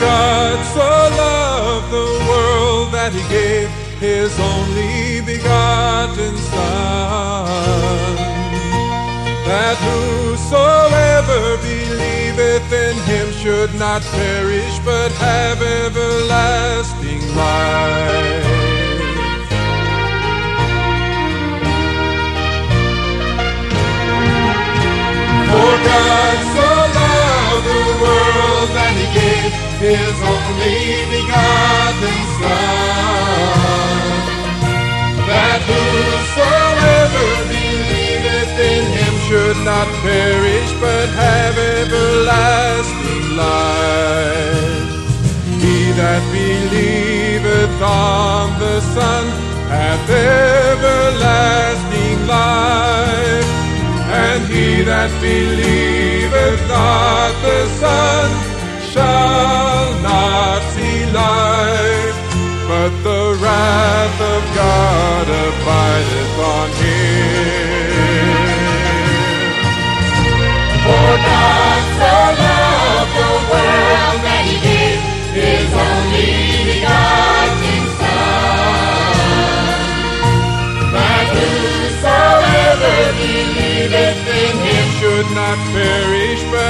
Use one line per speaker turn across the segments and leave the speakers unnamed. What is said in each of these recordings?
سولہ اکٹوبر سن بھی گاتو سو تین شد نات
سنی
سب سو ر تم شناب رشپ ہے سن ہلا سیلا پلیپ داگ سن ناش پتوگار پال
بان کے نک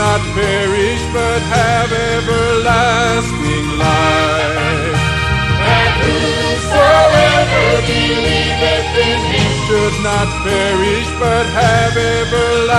رش پاتھ فہرست پر